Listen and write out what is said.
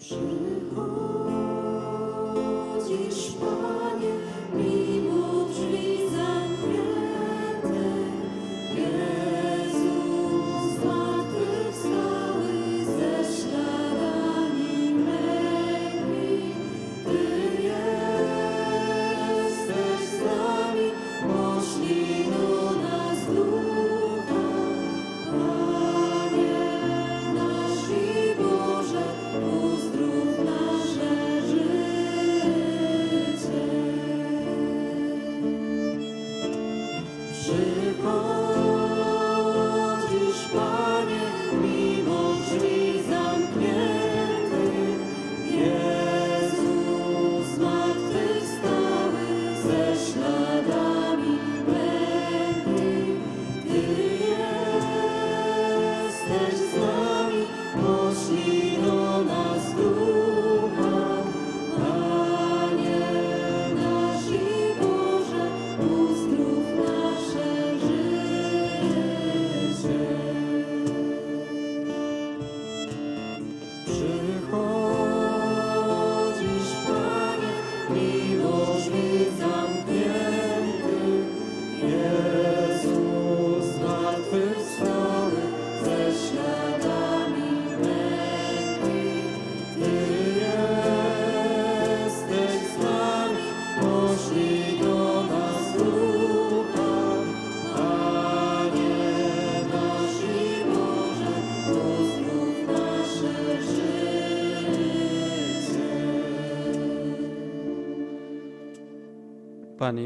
是来不及。Jesus. Panie